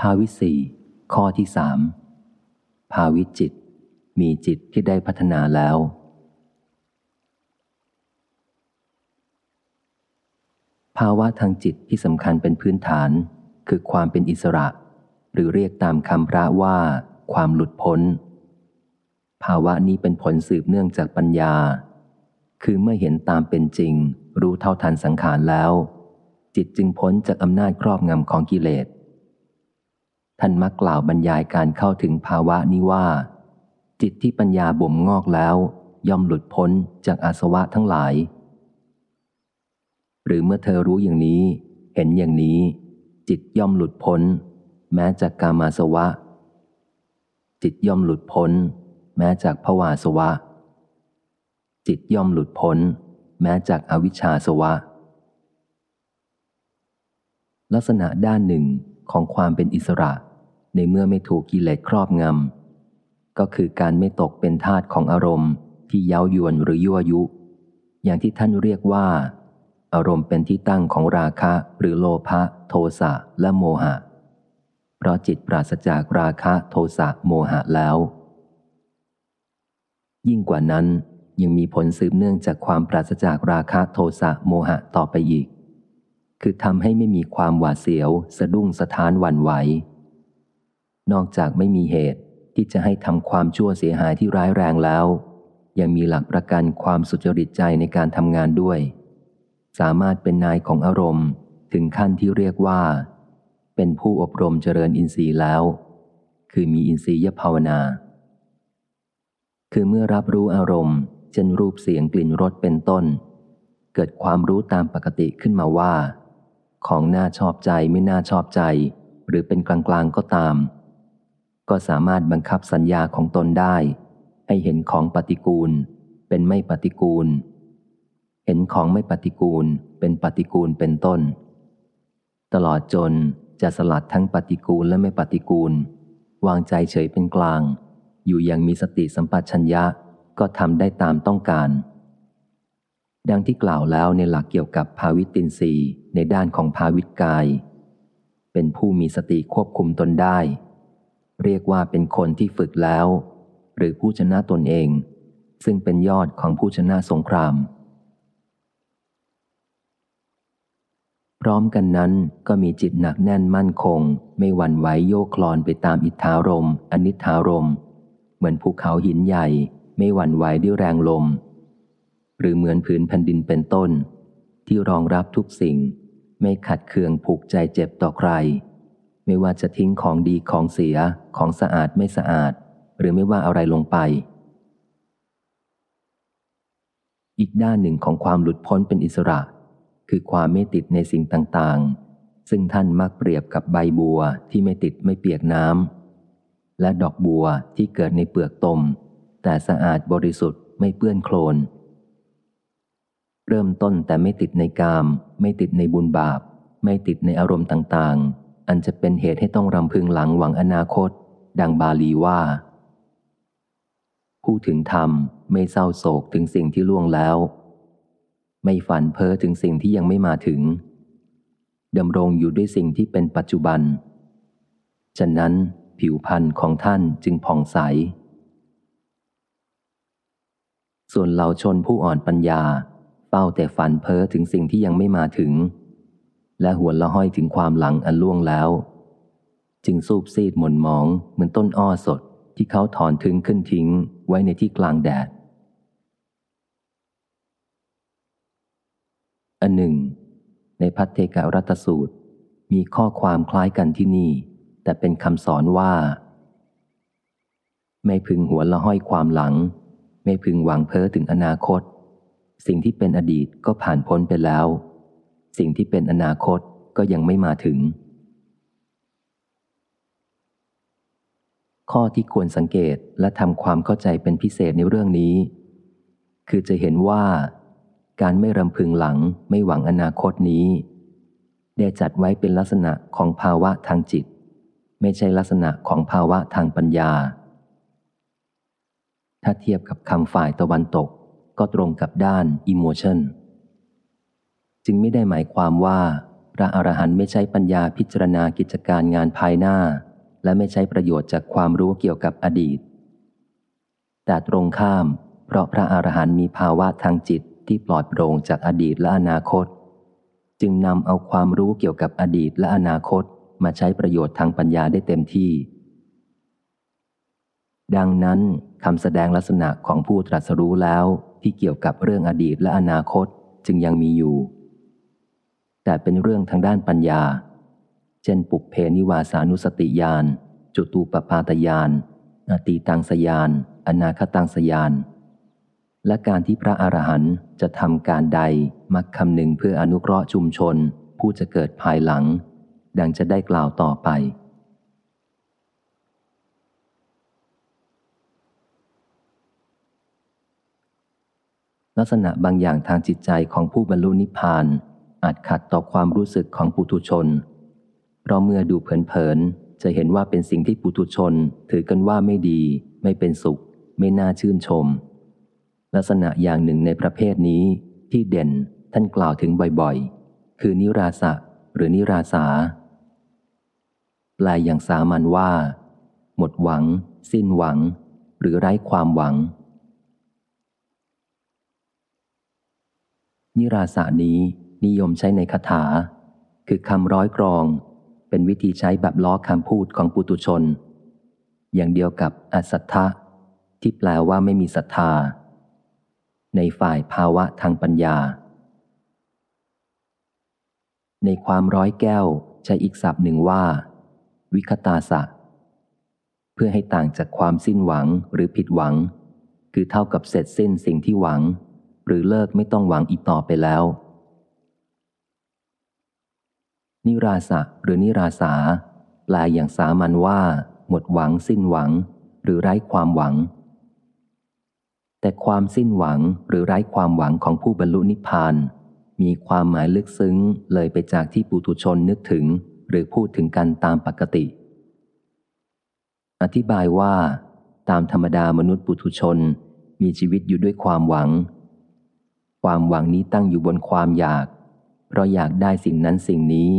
ภาวิสีข้อที่สามภาวิจิต มีจิตที่ได้พัฒนาแล้ว ภาวะทางจิตที่สำคัญเป็นพื้นฐาน คือความเป็นอิสระ หรือเรียกตามคำพระว่า ความหลุดพ้น ภาวะนี้เป็นผลสืบเนื่องจากปัญญา คือเมื่อเห็นตามเป็นจริง รู้เท่าทันสังขารแล้ว จิตจึงพ้นจากอำนาจครอบงำของกิเลส ท่านมักกล่าวบรรยายการเข้าถึงภาวะนี้ว่า จิตที่ปัญญาบ่มงอกแล้ว ย่อมหลุดพ้นจากอาสวะทั้งหลาย หรือเมื่อเธอรู้อย่างนี้ เห็นอย่างนี้ จิตย่อมหลุดพ้น แม้จากกามาสวะ จิตย่อมหลุดพ้น แม้จากภวาสวะ จิตย่อมหลุดพ้น แม้จากอวิชชาสวะ ลักษณะด้านหนึ่งของความเป็นอิสระ ในเมื่อไม่ถูกกิเลสครอบงำ ก็คือการไม่ตกเป็นทาตของอารมณ์ ที่เย้ายวนหรือยั่วยุ อย่างที่ท่านเรียกว่า อารมณ์เป็นที่ตั้งของราคะหรือโลภะโทสะและโมหะ เพราะจิตปราศจากราคะโทสะโมหะแล้ว ยิ่งกว่านั้นยังมีผลสืบเนื่องจากความปราศจากราคะโทสะโมหะต่อไปอีก คือทำให้ไม่มีความหวาดเสียว สะดุ้งสะท้านหวั่นไหว นอกจากไม่มีเหตุที่จะให้ทำความชั่วเสียหายที่ร้ายแรงแล้ว ยังมีหลักประกันความสุจริตใจในการทำงานด้วย สามารถเป็นนายของอารมณ์ถึงขั้นที่เรียกว่า เป็นผู้อบรมเจริญอินทรีย์แล้ว คือมีอินทรียภาวนา คือเมื่อรับรู้อารมณ์เช่นรูปเสียงกลิ่นรสเป็นต้น เกิดความรู้ตามปกติขึ้นมาว่า ของน่าชอบใจไม่น่าชอบใจ หรือเป็นกลางๆก็ตาม ก็สามารถบังคับสัญญาของตนได้ ให้เห็นของปฏิกูล เป็นไม่ปฏิกูล เห็นของไม่ปฏิกูล เป็นปฏิกูลเป็นต้น ตลอดจนจะสลัดทั้งปฏิกูลและไม่ปฏิกูล วางใจเฉยเป็นกลาง อยู่อยังมีสติสัมปชัญญะก็ทำได้ตามต้องการ ดังที่กล่าวแล้วในหลักเกี่ยวกับภาวิตินรีในด้านของภาวิตกาย เป็นผู้มีสติควบคุมตนได้ เรียกว่าเป็นคนที่ฝึกแล้ว หรือผู้ชนะตนเอง ซึ่งเป็นยอดของผู้ชนะสงคราม พร้อมกันนั้นก็มีจิตหนักแน่นมั่นคง ไม่หวั่นไหวโยกคลอนไปตามอิทธารมอนิธารม เหมือนภูเขาหินใหญ่ ไม่หวั่นไหวด้วยแรงลม หรือเหมือนผืนแผ่นดินเป็นต้น ที่รองรับทุกสิ่ง ไม่ขัดเคืองผูกใจเจ็บต่อใคร ไม่ว่าจะทิ้งของดีของเสียของสะอาดไม่สะอาด หรือไม่ว่าอะไรลงไป อีกด้านหนึ่งของความหลุดพ้นเป็นอิสระ คือความไม่ติดในสิ่งต่างๆ ซึ่งท่านมักเปรียบกับใบบัวที่ไม่ติดไม่เปียกน้ำและดอกบัวที่เกิดในเปลือกตม แต่สะอาดบริสุทธิ์ไม่เปื้อนโคลนเริ่มต้นแต่ไม่ติดในกาม ไม่ติดในบุญบาป ไม่ติดในอารมณ์ต่างๆ อันจะเป็นเหตุให้ต้องรำพึงหลังหวังอนาคต ดังบาลีว่า ผู้ถึงธรรมไม่เศร้าโศกถึงสิ่งที่ล่วงแล้ว ไม่ฝันเพ้อถึงสิ่งที่ยังไม่มาถึงดำรงอยู่ด้วยสิ่งที่เป็นปัจจุบัน ฉะนั้นผิวพรรณของท่านจึงผ่องใส ส่วนเหล่าชนผู้อ่อนปัญญาเฝ้าแต่ฝันเพ้อถึงสิ่งที่ยังไม่มาถึง และหัวละห้อยถึงความหลังอันล่วงแล้ว จึงสูบซีดหม่นมองเหมือนต้นอ้อสดที่เขาถอนถึงขึ้นทิ้งไว้ในที่กลางแดด อันหนึ่ง ในพัทเทกรัตสูตร มีข้อความคล้ายกันที่นี่ แต่เป็นคำสอนว่า ไม่พึงหัวละห้อยความหลัง ไม่พึงหวังเพ้อถึงอนาคต สิ่งที่เป็นอดีตก็ผ่านพ้นไปแล้ว สิ่งที่เป็นอนาคตก็ยังไม่มาถึง ข้อที่ควรสังเกตและทำความเข้าใจเป็นพิเศษในเรื่องนี้ คือจะเห็นว่า การไม่รำพึงหลังไม่หวังอนาคตนี้ ได้จัดไว้เป็นลักษณะของภาวะทางจิต ไม่ใช่ลักษณะของภาวะทางปัญญา ถ้าเทียบกับคำฝ่ายตะวันตกก็ตรงกับด้าน emotion จึงไม่ได้หมายความว่า พระอรหันต์ไม่ใช้ปัญญาพิจารณากิจการงานภายหน้า และไม่ใช้ประโยชน์จากความรู้เกี่ยวกับอดีต แต่ตรงข้าม เพราะพระอรหันต์มีภาวะทางจิตที่ปลอดโปร่งจากอดีตและอนาคต จึงนำเอาความรู้เกี่ยวกับอดีตและอนาคตมาใช้ประโยชน์ทางปัญญาได้เต็มที่ ดังนั้นคำแสดงลักษณะของผู้ตรัสรู้แล้วที่เกี่ยวกับเรื่องอดีตและอนาคตจึงยังมีอยู่ แต่เป็นเรื่องทางด้านปัญญา เช่น ปุกเพนิวาสานุสติญาณจุตูปปาตญาณอตีตังสยาน อนาคตังสยาน และการที่พระอรหันต์จะทำการใดมักคำหนึ่งเพื่ออนุเคราะห์ชุมชน ผู้จะเกิดภายหลัง ดังจะได้กล่าวต่อไป ลักษณะบางอย่างทางจิตใจของผู้บรรลุนิพพาน อาจขัดต่อความรู้สึกของปุถุชน เพราะเมื่อดูเผินๆจะเห็นว่าเป็นสิ่งที่ปุถุชน ถือกันว่าไม่ดี ไม่เป็นสุข ไม่น่าชื่นชม ลักษณะอย่างหนึ่งในประเภทนี้ที่เด่นท่านกล่าวถึงบ่อยๆ คือนิราสะหรือนิราสาแปลอย่างสามัญว่า หมดหวัง สิ้นหวัง หรือไร้ความหวัง นิราสานี้ นิยมใช้ในคาถา คือคำร้อยกรอง เป็นวิธีใช้แบบล้อคำพูดของปุตุชน อย่างเดียวกับอสัทธะ ที่แปลว่าไม่มีศรัทธา ในฝ่ายภาวะทางปัญญา ในความร้อยแก้วใช้อีกศัพท์หนึ่งว่า วิคตาสะ เพื่อให้ต่างจากความสิ้นหวังหรือผิดหวัง คือเท่ากับเสร็จสิ้นสิ่งที่หวัง หรือเลิกไม่ต้องหวังอีกต่อไปแล้ว นิราสะหรือนิราสาแปลอย่างสามัญว่า หมดหวังสิ้นหวัง หรือไร้ความหวัง แต่ความสิ้นหวังหรือไร้ความหวังของผู้บรรลุนิพพาน มีความหมายลึกซึ้งเลยไปจากที่ปุถุชนนึกถึง หรือพูดถึงกันตามปกติ อธิบายว่า ตามธรรมดามนุษย์ปุถุชนมีชีวิตอยู่ด้วยความหวัง ความหวังนี้ตั้งอยู่บนความอยาก เพราะอยากได้สิ่งนั้นสิ่งนี้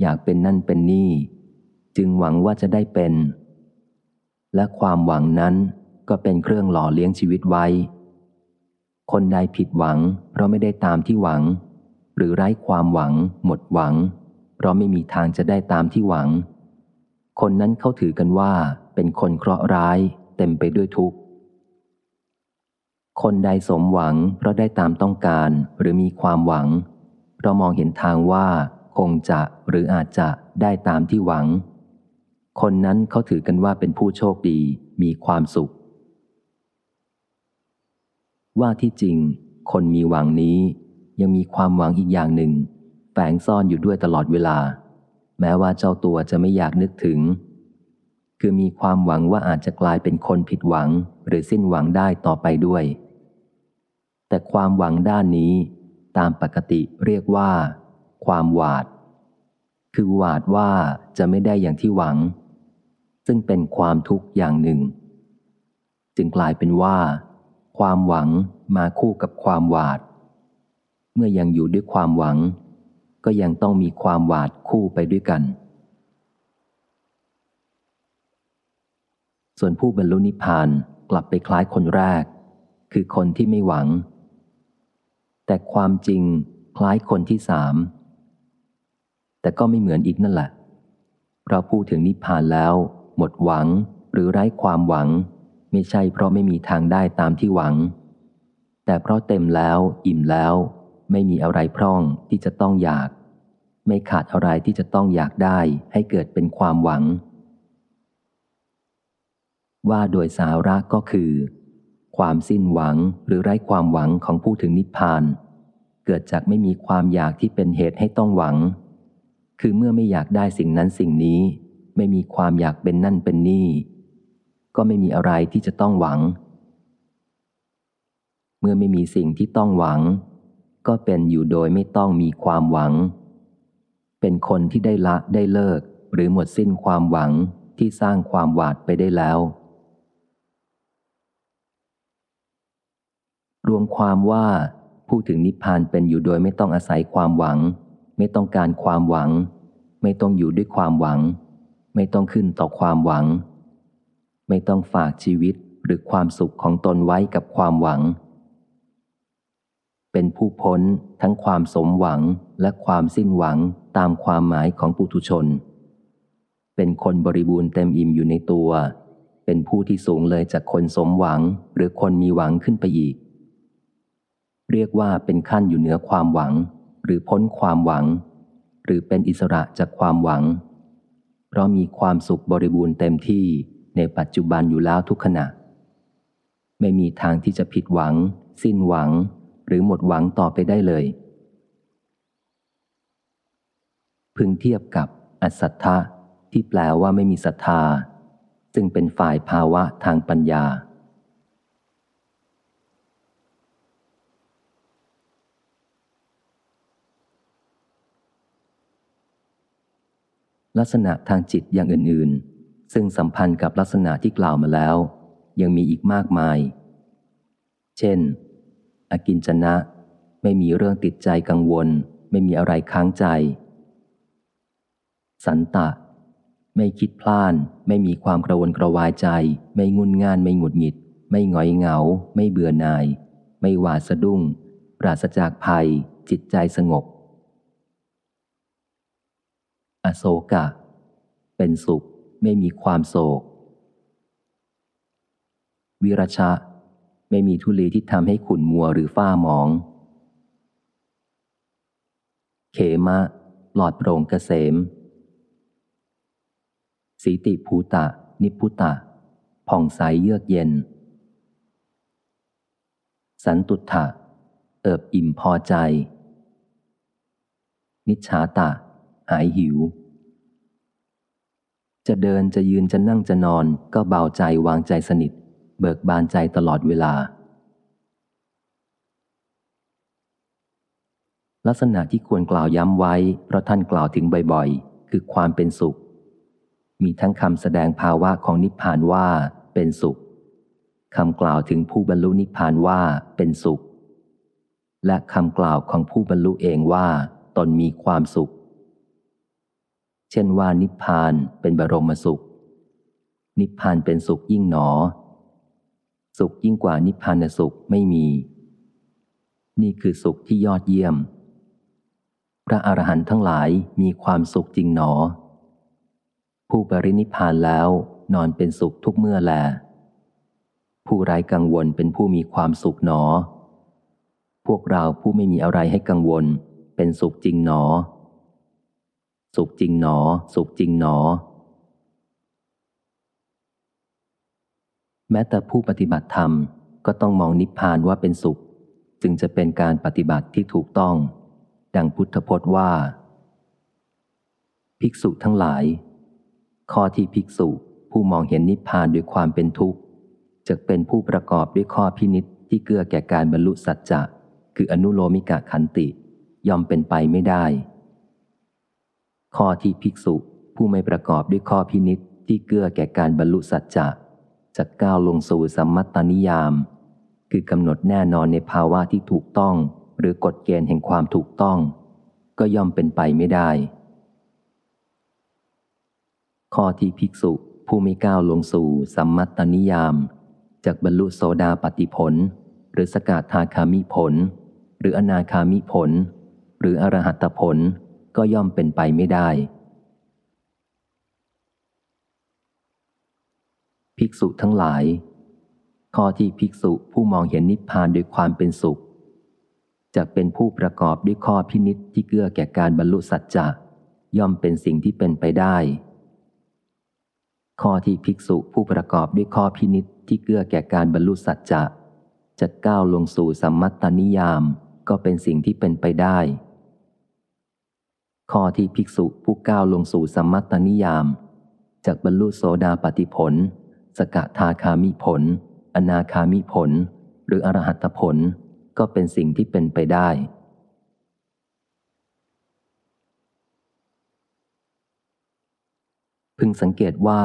อยากเป็นนั่นเป็นนี่ จึงหวังว่าจะได้เป็น และความหวังนั้นก็เป็นเครื่องหล่อเลี้ยงชีวิตไว้ คนใดผิดหวัง เพราะไม่ได้ตามที่หวัง หรือไร้ความหวัง หมดหวัง เพราะไม่มีทางจะได้ตามที่หวัง คนนั้นเขาถือกันว่าเป็นคนเคราะห์ร้าย เต็มไปด้วยทุกข์ คนใดสมหวัง เพราะได้ตามต้องการหรือมีความหวังเรามองเห็นทางว่า งจะหรืออาจจะได้ตามที่หวัง คนนั้นเขาถือกันว่าเป็นผู้โชคดีมีความสุข ว่าที่จริง คนมีหวังนี้ยังมีความหวังอีกอย่างหนึ่งแฝงซ่อนอยู่ด้วยตลอดเวลา แม้ว่าเจ้าตัวจะไม่อยากนึกถึง คือมีความหวังว่าอาจจะกลายเป็นคนผิดหวังหรือสิ้นหวังได้ต่อไปด้วย แต่ความหวังด้านนี้ ตามปกติเรียกว่า ความหวาด คือหวาดว่าจะไม่ได้อย่างที่หวัง ซึ่งเป็นความทุกข์อย่างหนึ่ง จึงกลายเป็นว่า ความหวังมาคู่กับความหวาด เมื่อยังอยู่ด้วยความหวัง ก็ยังต้องมีความหวาดคู่ไปด้วยกัน ส่วนผู้บรรลุนิพพานกลับไปคล้ายคนแรก คือคนที่ไม่หวัง แต่ความจริงคล้ายคนที่สาม แต่ก็ไม่เหมือนอีกนั่นแหละ เพราะพูดถึงนิพพานแล้ว หมดหวังหรือไร้ความหวัง ไม่ใช่เพราะไม่มีทางได้ตามที่หวัง แต่เพราะเต็มแล้ว อิ่มแล้ว ไม่มีอะไรพร่องที่จะต้องอยาก ไม่ขาดอะไรที่จะต้องอยากได้ให้เกิดเป็นความหวัง ว่าโดยสาระก็คือ ความสิ้นหวังหรือไร้ความหวังของผู้ถึงนิพพาน เกิดจากไม่มีความอยากที่เป็นเหตุให้ต้องหวัง คือเมื่อไม่อยากได้สิ่งนั้นสิ่งนี้ ไม่มีความอยากเป็นนั่นเป็นนี่ ก็ไม่มีอะไรที่จะต้องหวัง เมื่อไม่มีสิ่งที่ต้องหวัง ก็เป็นอยู่โดยไม่ต้องมีความหวัง เป็นคนที่ได้ละได้เลิก หรือหมดสิ้นความหวังที่สร้างความหวาดไปได้แล้ว รวมความว่าผู้ถึงนิพพานเป็นอยู่โดยไม่ต้องอาศัยความหวัง ไม่ต้องการความหวัง ไม่ต้องอยู่ด้วยความหวัง ไม่ต้องขึ้นต่อความหวัง ไม่ต้องฝากชีวิตหรือความสุขของตนไว้กับความหวัง เป็นผู้พ้นทั้งความสมหวังและความสิ้นหวังตามความหมายของปุถุชน เป็นคนบริบูรณ์เต็มอิ่มอยู่ในตัว เป็นผู้ที่สูงเลยจากคนสมหวังหรือคนมีหวังขึ้นไปอีก เรียกว่าเป็นขั้นอยู่เหนือความหวัง หรือพ้นความหวัง หรือเป็นอิสระจากความหวัง เพราะมีความสุขบริบูรณ์เต็มที่ในปัจจุบันอยู่แล้วทุกขณะ ไม่มีทางที่จะผิดหวัง สิ้นหวัง หรือหมดหวังต่อไปได้เลย พึงเทียบกับอัศทธะที่แปลว่าไม่มีศรัทธา ซึ่งเป็นฝ่ายภาวะทางปัญญา ลักษณะทางจิตอย่างอื่น ๆ ซึ่งสัมพันธ์กับลักษณะที่กล่าวมาแล้ว ยังมีอีกมากมาย เช่น อกินจนะ ไม่มีเรื่องติดใจกังวล ไม่มีอะไรค้างใจ สันตะ ไม่คิดพลาน ไม่มีความกระวนกระวายใจ ไม่งุนง่าน ไม่หงุดหงิด ไม่หงอยเหงา ไม่เบื่อหน่าย ไม่หวาดสะดุ้ง ปราศจากภัย จิตใจสงบ อโศกะ เป็นสุขไม่มีความโศก วิรชะ ไม่มีทุลีที่ทำให้ขุนมัวหรือฝ้าหมอง เขมะปลอดโปร่งเกษม สีติภูตะ นิพุตะ ผ่องใสเยือกเย็น สันตุถะ เอิบอิ่มพอใจ นิชชาตะ หายหิว จะเดินจะยืนจะนั่งจะนอนก็เบาใจวางใจสนิท เบิกบานใจตลอดเวลา ลักษณะที่ควรกล่าวย้ำไว้ เพราะท่านกล่าวถึงบ่อยๆ คือความเป็นสุข มีทั้งคำแสดงภาวะของนิพพานว่าเป็นสุขคำกล่าวถึงผู้บรรลุนิพพานว่าเป็นสุข และคำกล่าวของผู้บรรลุเองว่าตนมีความสุข เช่นว่านิพพานเป็นบรมสุข นิพพานเป็นสุขยิ่งหนอ สุขยิ่งกว่านิพพานสุขไม่มี นี่คือสุขที่ยอดเยี่ยม พระอรหันต์ทั้งหลายมีความสุขจริงหนอ ผู้ปรินิพพานแล้วนอนเป็นสุขทุกเมื่อแล ผู้ไร้กังวลเป็นผู้มีความสุขหนอ พวกเราผู้ไม่มีอะไรให้กังวลเป็นสุขจริงหนอ สุขจริงหนอ สุขจริงหนอ แม้แต่ผู้ปฏิบัติธรรมก็ต้องมองนิพพานว่าเป็นสุข จึงจะเป็นการปฏิบัติที่ถูกต้อง ดังพุทธพจน์ว่า ภิกษุทั้งหลาย ข้อที่ภิกษุผู้มองเห็นนิพพานด้วยความเป็นทุกข์จะเป็นผู้ประกอบด้วยข้อพินิษที่เกื้อแก่การบรรลุสัจจะคืออนุโลมิกะขันติย่อมเป็นไปไม่ได้ ข้อที่ภิกษุผู้ไม่ประกอบด้วยข้อพินิษที่เกื้อแก่การบรรลุสัจจะจะก้าวลงสู่สัมมัตตนิยาม คือกำหนดแน่นอนในภาวะที่ถูกต้อง หรือกฎเกณฑ์แห่งความถูกต้อง ก็ย่อมเป็นไปไม่ได้ ข้อที่ภิกษุผู้ไม่ก้าวลงสู่สัมมัตตนิยามจากบรรลุโสดาปติผล หรือสกาทาคามิผล หรืออนาคามิผล หรืออรหัตผล ก็ย่อมเป็นไปไม่ได้ ภิกษุทั้งหลาย ข้อที่ภิกษุผู้มองเห็นนิพพานด้วยความเป็นสุขจะเป็นผู้ประกอบด้วยข้อพินิษที่เกื้อแก่การบรรลุสัจจะย่อมเป็นสิ่งที่เป็นไปได้ ข้อที่ภิกษุผู้ประกอบด้วยข้อพินิษที่เกื้อแก่การบรรลุสัจจะจะก้าวลงสู่สัมมัตตนิยาม ก็เป็นสิ่งที่เป็นไปได้ ข้อที่ภิกษุผู้ก้าวลงสู่สมมัตตนิยาม จากบรรลุโสดาปติผล สกทาคามิผล อนาคามิผล หรืออรหัตผลก็เป็นสิ่งที่เป็นไปได้ พึงสังเกตว่า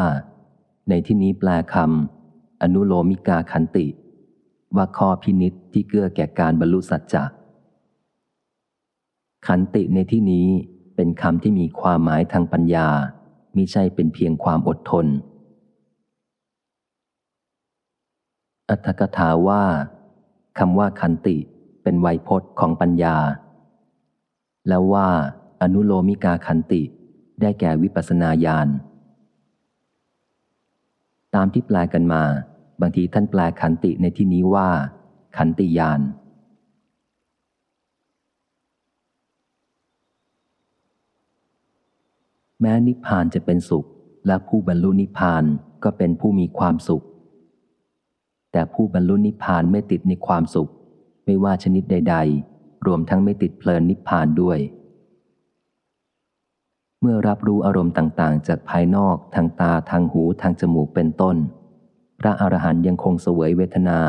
ในที่นี้แปลคำอนุโลมิกาขันติ ว่าข้อพินิษที่เกื้อแก่การบรรลุสัจจะ ขันติในที่นี้ เป็นคำที่มีความหมายทางปัญญามิใช่เป็นเพียงความอดทน อัตถกถาว่าคำว่าขันติเป็นไวยพจน์ของปัญญา แล้วว่าอนุโลมิกาขันติได้แก่วิปัสนาญาณตามที่แปลกันมา บางทีท่านแปลขันติในที่นี้ว่า ขันติญาณ แม้นิพพานจะเป็นสุข และผู้บรรลุนิพพานก็เป็นผู้มีความสุข แต่ผู้บรรลุนิพพานไม่ติดในความสุข ไม่ว่าชนิดใด ๆ รวมทั้งไม่ติดเพลินนิพพานด้วย เมื่อรับรู้อารมณ์ต่างๆ จากภายนอกทางตาทางหูทางจมูกเป็นต้น พระอรหันต์ยังคงเสวยเวทนา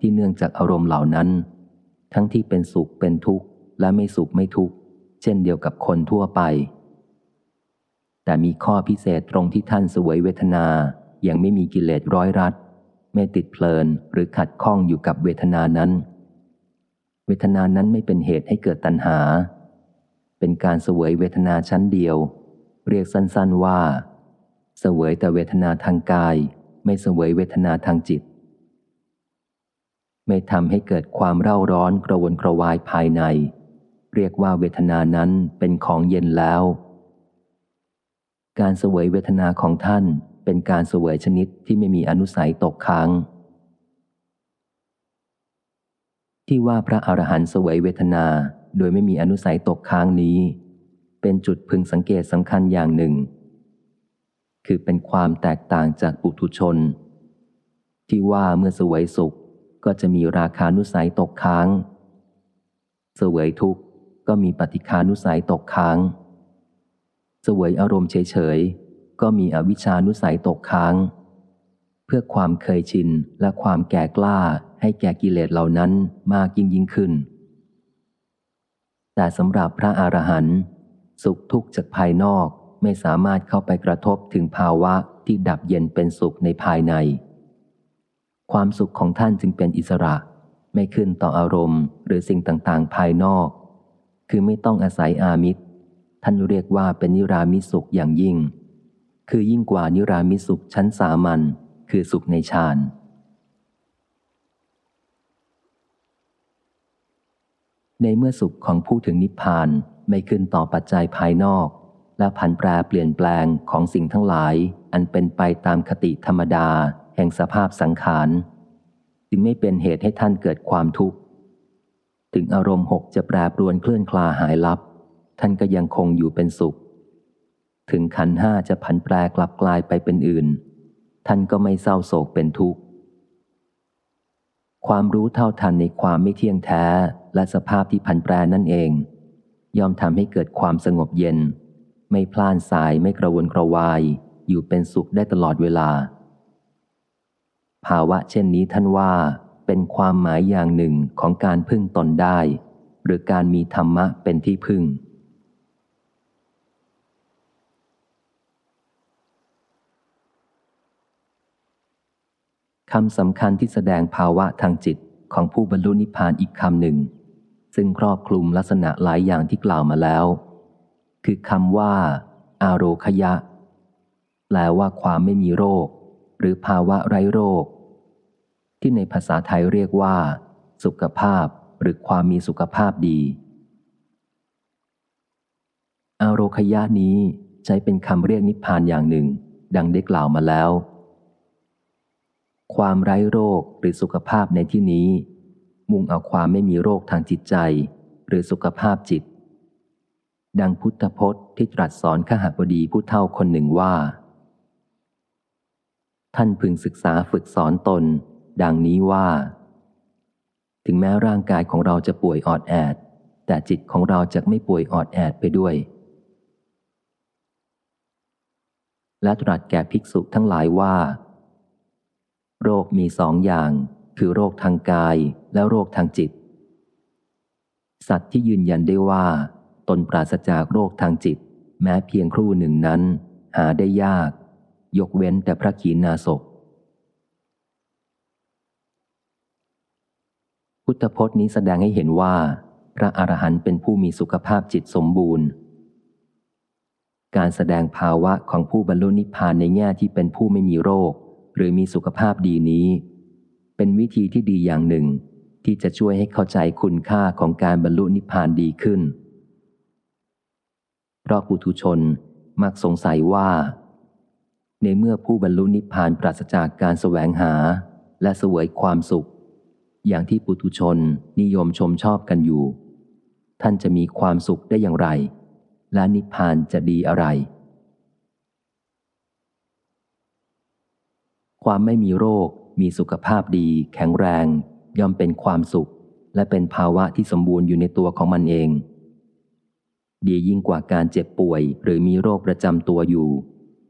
ที่เนื่องจากอารมณ์เหล่านั้น ทั้งที่เป็นสุขเป็นทุกข์และไม่สุขไม่ทุกข์ เช่นเดียวกับคนทั่วไป แต่มีข้อพิเศษตรงที่ท่านสวยเวทนา ยังไม่มีกิเลสร้อยรัด ไม่ติดเพลินหรือขัดข้องอยู่กับเวทนานั้น เวทนานั้นไม่เป็นเหตุให้เกิดตัณหา เป็นการสวยเวทนาชั้นเดียว เรียกสั้นๆว่า สวยแต่เวทนาทางกาย ไม่สวยเวทนาทางจิต ไม่ทำให้เกิดความเร่าร้อนกระวนกระวายภายใน เรียกว่าเวทนานั้นเป็นของเย็นแล้ว การเสวยเวทนาของท่านเป็นการเสวยชนิดที่ไม่มีอนุสัยตกค้าง ที่ว่าพระอรหันต์เสวยเวทนาโดยไม่มีอนุสัยตกค้างนี้ เป็นจุดพึงสังเกตสำคัญอย่างหนึ่ง คือเป็นความแตกต่างจากปุถุชน ที่ว่าเมื่อเสวยสุขก็จะมีราคานุสัยตกค้าง เสวยทุกข์ก็มีปฏิคานุสัยตกค้าง สวยอารมณ์เฉยๆ ก็มีอวิชานุสัยตกค้าง เพื่อความเคยชินและความแก่กล้าให้แก่กิเลสเหล่านั้นมากยิ่งยิ่งขึ้น แต่สำหรับพระอรหันต์สุขทุกข์จากภายนอกไม่สามารถเข้าไปกระทบถึงภาวะที่ดับเย็นเป็นสุขในภายใน ความสุขของท่านจึงเป็นอิสระ ไม่ขึ้นต่ออารมณ์หรือสิ่งต่างๆ ภายนอก คือไม่ต้องอาศัยอามิตร ท่านเรียกว่าเป็นนิรามิสุขอย่างยิ่ง คือยิ่งกว่านิรามิสุขชั้นสามัญคือสุขในฌานในเมื่อสุขของผู้ถึงนิพพานไม่ขึ้นต่อปัจจัยภายนอก และผันแปรเปลี่ยนแปลงของสิ่งทั้งหลาย อันเป็นไปตามคติธรรมดา แห่งสภาพสังขารจึงไม่เป็นเหตุให้ท่านเกิดความทุกข์ ถึงอารมณ์หกจะแปรปรวนเคลื่อนคลาหายลับ ท่านก็ยังคงอยู่เป็นสุข ถึงขันห้าจะผันแปรกลับกลายไปเป็นอื่น ท่านก็ไม่เศร้าโศกเป็นทุกข์ ความรู้เท่าทันในความไม่เที่ยงแท้และสภาพที่ผันแปรนั่นเอง ย่อมทำให้เกิดความสงบเย็น ไม่พล่านสายไม่กระวนกระวาย อยู่เป็นสุขได้ตลอดเวลา ภาวะเช่นนี้ท่านว่าเป็นความหมายอย่างหนึ่งของการพึ่งตนได้ หรือการมีธรรมะเป็นที่พึ่ง คำสำคัญที่แสดงภาวะทางจิตของผู้บรรลุนิพพานอีกคำหนึ่ง ซึ่งครอบคลุมลักษณะหลายอย่างที่กล่าวมาแล้ว คือคำว่า อารคยะ แปลว่าความไม่มีโรค หรือภาวะไร้โรค ที่ในภาษาไทยเรียกว่า สุขภาพหรือความมีสุขภาพดี อารคยะนี้ใช้เป็นคำเรียกนิพพานอย่างหนึ่ง ดังได้กล่าวมาแล้ว ความไร้โรคหรือสุขภาพในที่นี้ มุ่งเอาความไม่มีโรคทางจิตใจ หรือสุขภาพจิต ดังพุทธพจน์ที่ตรัสสอนขหบดีผู้เท่าคนหนึ่งว่า ท่านพึงศึกษาฝึกสอนตน ดังนี้ว่า ถึงแม้ร่างกายของเราจะป่วยออดแอด แต่จิตของเราจะไม่ป่วยออดแอดไปด้วยและตรัสแก่ภิกษุทั้งหลายว่า โรคมีสองอย่าง คือโรคทางกายและโรคทางจิต สัตว์ที่ยืนยันได้ว่า ตนปราศจากโรคทางจิต แม้เพียงครู่หนึ่งนั้น หาได้ยาก ยกเว้นแต่พระขีณาสพพุทธพจน์นี้แสดงให้เห็นว่า พระอรหันต์เป็นผู้มีสุขภาพจิตสมบูรณ์ การแสดงภาวะของผู้บรรลุนิพพานในแง่ที่เป็นผู้ไม่มีโรค หรือมีสุขภาพดีนี้ เป็นวิธีที่ดีอย่างหนึ่ง ที่จะช่วยให้เข้าใจคุณค่าของการบรรลุนิพพานดีขึ้น เพราะปุถุชนมักสงสัยว่า ในเมื่อผู้บรรลุนิพพานปราศจากการแสวงหาและเสวยความสุข อย่างที่ปุถุชนนิยมชมชอบกันอยู่ ท่านจะมีความสุขได้อย่างไร และนิพพานจะดีอะไร ความไม่มีโรค มีสุขภาพดี แข็งแรง ย่อมเป็นความสุข และเป็นภาวะที่สมบูรณ์อยู่ในตัวของมันเอง ดียิ่งกว่าการเจ็บป่วย หรือมีโรคประจำตัวอยู่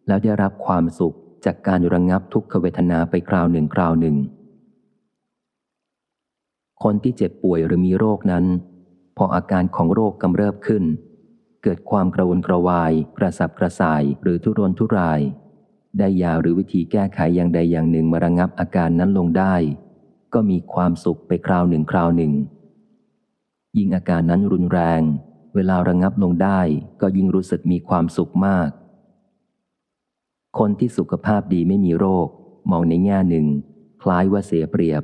แล้วได้รับความสุขจากการระงงับทุกขเวทนาไปคราวหนึ่งคราวหนึ่ง คนที่เจ็บป่วยหรือมีโรคนั้น พออาการของโรคกำเริบขึ้น เกิดความกระวนกระวาย กระสับกระส่ายหรือทุรนทุราย ได้ยาหรือวิธีแก้ไขอย่างใดอย่างหนึ่งมาระงงับอาการนั้นลงได้ ก็มีความสุขไปคราวหนึ่งคราวหนึ่ง ยิ่งอาการนั้นรุนแรง เวลาระงงับลงได้ก็ยิ่งรู้สึกมีความสุขมาก คนที่สุขภาพดีไม่มีโรค มองในแง่หนึ่ง คล้ายว่าเสียเปรียบ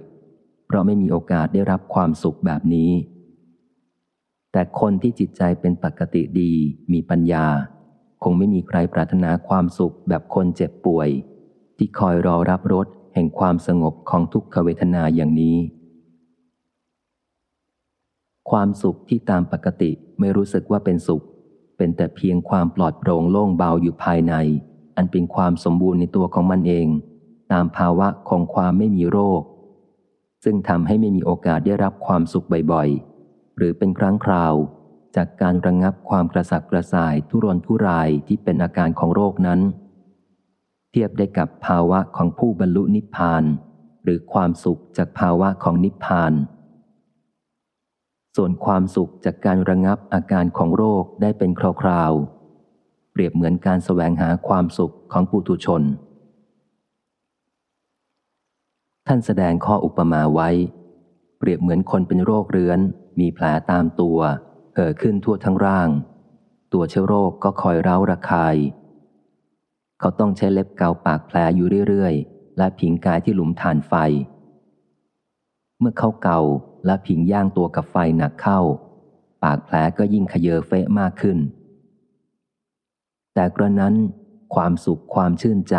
เพราะไม่มีโอกาสได้รับความสุขแบบนี้ แต่คนที่จิตใจเป็นปกติดีมีปัญญา คงไม่มีใครปรารถนาความสุขแบบคนเจ็บป่วย ที่คอยรอรับรสแห่งความสงบของทุกขเวทนาอย่างนี้ ความสุขที่ตามปกติไม่รู้สึกว่าเป็นสุข เป็นแต่เพียงความปลอดโปร่งโล่งเบาอยู่ภายใน อันเป็นความสมบูรณ์ในตัวของมันเอง ตามภาวะของความไม่มีโรค ซึ่งทำให้ไม่มีโอกาสได้รับความสุขบ่อยๆ หรือเป็นครั้งคราว จากการระงงับความกระสับกระส่ายทุรนทุรายที่เป็นอาการของโรคนั้น เทียบได้กับภาวะของผู้บรรลุนิพพาน หรือความสุขจากภาวะของนิพพาน ส่วนความสุขจากการระงงับอาการของโรคได้เป็นคราวๆ เปรียบเหมือนการสแสวงหาความสุขของปุถุชน ท่านแสดงข้ออุปมาไว้ เปรียบเหมือนคนเป็นโรคเรื้อนมีแผลตามตัว เอ่อขึ้นทั่วทั้งร่าง ตัวเชื้อโรคก็คอยเร้าระคาย เขาต้องใช้เล็บเกาปากแผลอยู่เรื่อยๆ และผิงกายที่หลุมฐานไฟ เมื่อเขาเกาและผิงย่างตัวกับไฟหนักเข้า ปากแผลก็ยิ่งขยเยอเฟะมากขึ้น แต่กระนั้น ความสุขความชื่นใจ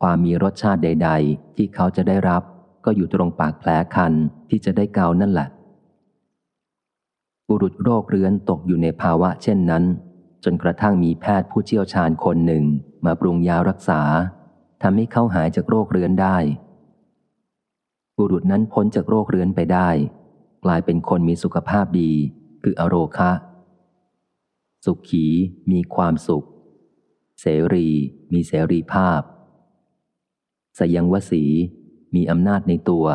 ความมีรสชาติใด ๆ ที่เขาจะได้รับก็อยู่ตรงปากแผลคันที่จะได้เกานั่นแหละ บุรุษโรคเรื้อนตกอยู่ในภาวะเช่นนั้น จนกระทั่งมีแพทย์ผู้เชี่ยวชาญคนหนึ่งมาปรุงยารักษาทำให้เขาหายจากโรคเรื้อนได้ บุรุษนั้นพ้นจากโรคเรื้อนไปได้ กลายเป็นคนมีสุขภาพดี คืออโรคะ สุขขีมีความสุข เสรี มีเสรีภาพ สยังวสี มีอำนาจในตัว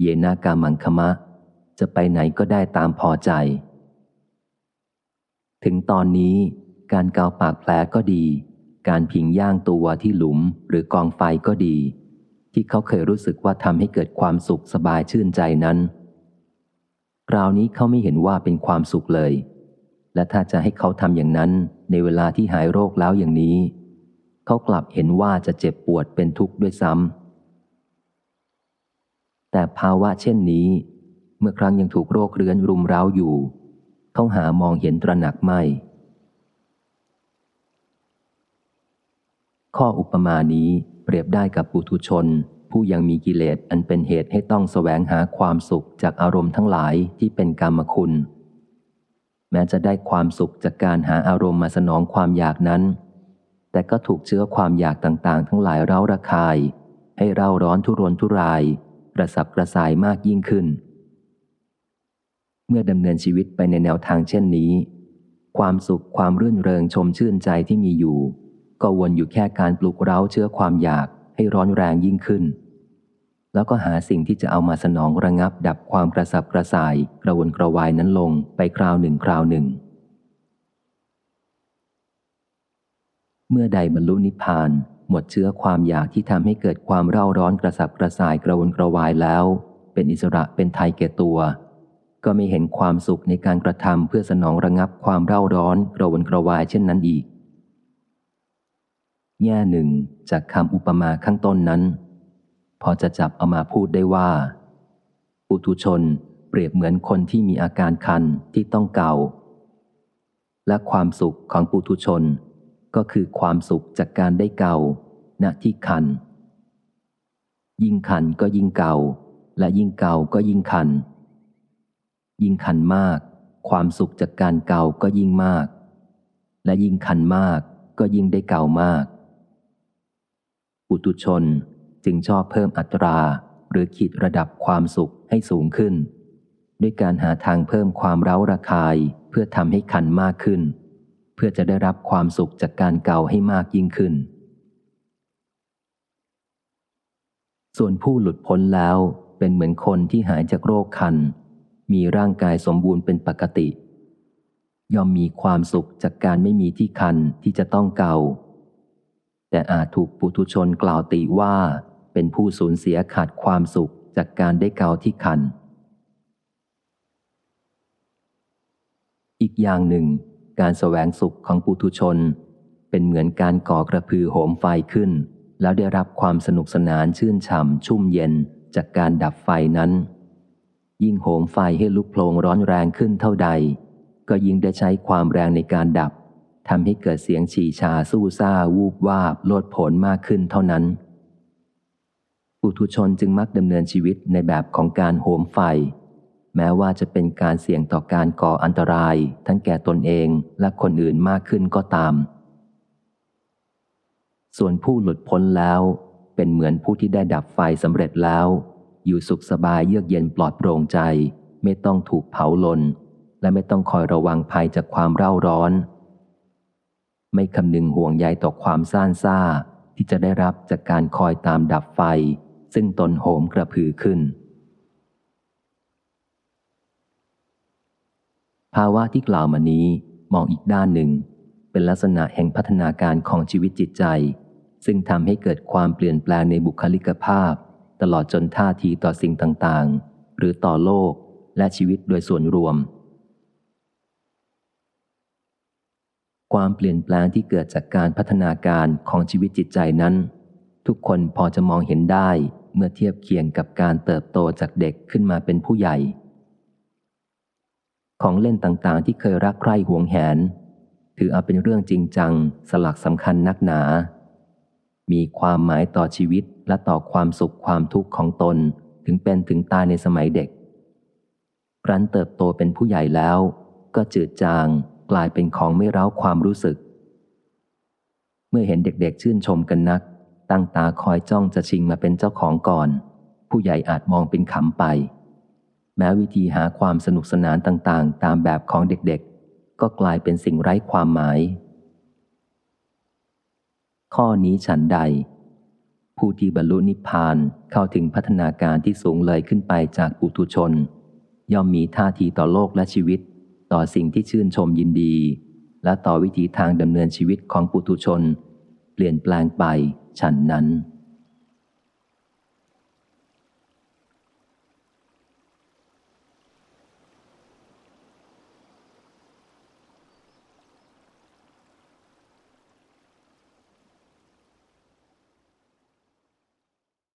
เยนากามังคมะ จะไปไหนก็ได้ตามพอใจ ถึงตอนนี้การกาวปากแผลก็ดี การผิงย่างตัวที่หลุมหรือกองไฟก็ดี ที่เขาเคยรู้สึกว่าทำให้เกิดความสุขสบายชื่นใจนั้นคราวนี้เขาไม่เห็นว่าเป็นความสุขเลย และถ้าจะให้เขาทำอย่างนั้นในเวลาที่หายโรคแล้วอย่างนี้ เขากลับเห็นว่าจะเจ็บปวดเป็นทุกข์ด้วยซ้ำแต่ภาวะเช่นนี้ เมื่อครั้งยังถูกโรคเรื้อนรุมเร้าอยู่ เขาหามองเห็นตระหนักไม่ ข้ออุปมานี้เปรียบได้กับปุถุชน ผู้ยังมีกิเลสอันเป็นเหตุให้ต้องแสวงหาความสุขจากอารมณ์ทั้งหลายที่เป็นกรรมคุณ แม้จะได้ความสุขจากการหาอารมณ์มาสนองความอยากนั้น แต่ก็ถูกเชื้อความอยากต่างๆ ทั้งหลายเร้าระคาย ให้เร่าร้อนทุรนทุรายกระสับกระส่ายมากยิ่งขึ้น เมื่อดำเนินชีวิตไปในแนวทางเช่นนี้ ความสุขความรื่นเริงชมชื่นใจที่มีอยู่ ก็วนอยู่แค่การปลุกเร้าเชื้อความอยากให้ร้อนแรงยิ่งขึ้น แล้วก็หาสิ่งที่จะเอามาสนองระงับดับความกระสับกระส่ายกระวนกระวายนั้นลงไปคราวหนึ่งคราวหนึ่ง เมื่อใดบรรลุนิพพาน หมดเชื้อความอยากที่ทำให้เกิดความเร่าร้อนกระสับกระส่ายกระวนกระวายแล้ว เป็นอิสระเป็นไทยแก่ตัว ก็ไม่เห็นความสุขในการกระทำเพื่อสนองระงับความเร่าร้อนกระวนกระวายเช่นนั้นอีก แง่หนึ่งจากคำอุปมาข้างต้นนั้น พอจะจับเอามาพูดได้ว่าปุถุชนเปรียบเหมือนคนที่มีอาการคันที่ต้องเกาและความสุขของปุถุชน ก็คือความสุขจากการได้เกาณที่คัน ยิ่งคันก็ยิ่งเกาและยิ่งเกาก็ยิ่งคัน ยิ่งคันมาก ความสุขจากการเก่าก็ยิ่งมาก และยิ่งคันมากก็ยิ่งได้เก่ามากปุตุชนจึงชอบเพิ่มอัตรา หรือขีดระดับความสุขให้สูงขึ้น ด้วยการหาทางเพิ่มความเร้าระคายเพื่อทำให้คันมากขึ้น เพื่อจะได้รับความสุขจากการเก่าให้มากยิ่งขึ้น ส่วนผู้หลุดพ้นแล้วเป็นเหมือนคนที่หายจากโรคคัน มีร่างกายสมบูรณ์เป็นปกติ ย่อมมีความสุขจากการไม่มีที่คันที่จะต้องเก่า แต่อาจถูกปุถุชนกล่าวติว่า เป็นผู้สูญเสียขาดความสุขจากการได้เกาที่คัน อีกอย่างหนึ่ง การแสวงสุขของปุถุชน เป็นเหมือนการก่อกระพือโหมไฟขึ้น แล้วได้รับความสนุกสนานชื่นฉ่ำชุ่มเย็นจากการดับไฟนั้น ยิ่งโหมไฟให้ลุกโพลงร้อนแรงขึ้นเท่าใด ก็ยิ่งได้ใช้ความแรงในการดับทำให้เกิดเสียงฉี่ชาสู้ซ่าวูบวาบโลดผลมากขึ้นเท่านั้น ปุถุชนจึงมักดำเนินชีวิตในแบบของการโหมไฟ แม้ว่าจะเป็นการเสี่ยงต่อการก่ออันตราย ทั้งแก่ตนเองและคนอื่นมากขึ้นก็ตาม ส่วนผู้หลุดพ้นแล้วเป็นเหมือนผู้ที่ได้ดับไฟสำเร็จแล้ว อยู่สุขสบายเยือกเย็นปลอดโปร่งใจ ไม่ต้องถูกเผาลน และไม่ต้องคอยระวังภัยจากความเร่าร้อน ไม่คำนึงห่วงใยต่อความซ่านซ่าที่จะได้รับจากการคอยตามดับไฟ ซึ่งตนโหมกระพือขึ้น ภาวะที่กล่าวมานี้มองอีกด้านหนึ่ง เป็นลักษณะแห่งพัฒนาการของชีวิตจิตใจ ซึ่งทำให้เกิดความเปลี่ยนแปลงในบุคลิกภาพ ตลอดจนท่าทีต่อสิ่งต่างๆ หรือต่อโลกและชีวิตโดยส่วนรวม ความเปลี่ยนแปลงที่เกิดจากการพัฒนาการของชีวิตจิตใจนั้น ทุกคนพอจะมองเห็นได้เมื่อเทียบเคียงกับการเติบโตจากเด็กขึ้นมาเป็นผู้ใหญ่ ของเล่นต่างๆ ที่เคยรักใคร่หวงแหน ถือเอาเป็นเรื่องจริงจัง สลักสำคัญนักหนา มีความหมายต่อชีวิตและต่อความสุขความทุกข์ของตนถึงเป็นถึงตายในสมัยเด็กครั้นเติบโตเป็นผู้ใหญ่แล้ว ก็จืดจางกลายเป็นของไม่เร้าความรู้สึก เมื่อเห็นเด็กๆชื่นชมกันนัก ตั้งตาคอยจ้องจะชิงมาเป็นเจ้าของก่อน ผู้ใหญ่อาจมองเป็นขำไป แม้วิธีหาความสนุกสนานต่างๆ ตามแบบของเด็กๆ ก็กลายเป็นสิ่งไร้ความหมาย ข้อนี้ฉันใด ผู้ที่บรรลุนิพพานเข้าถึงพัฒนาการที่สูงเลยขึ้นไปจากปุถุชน ย่อมมีท่าทีต่อโลกและชีวิต ต่อสิ่งที่ชื่นชมยินดี และต่อวิธีทางดำเนินชีวิตของปุถุชน เปลี่ยนแปลงไปฉันนั้น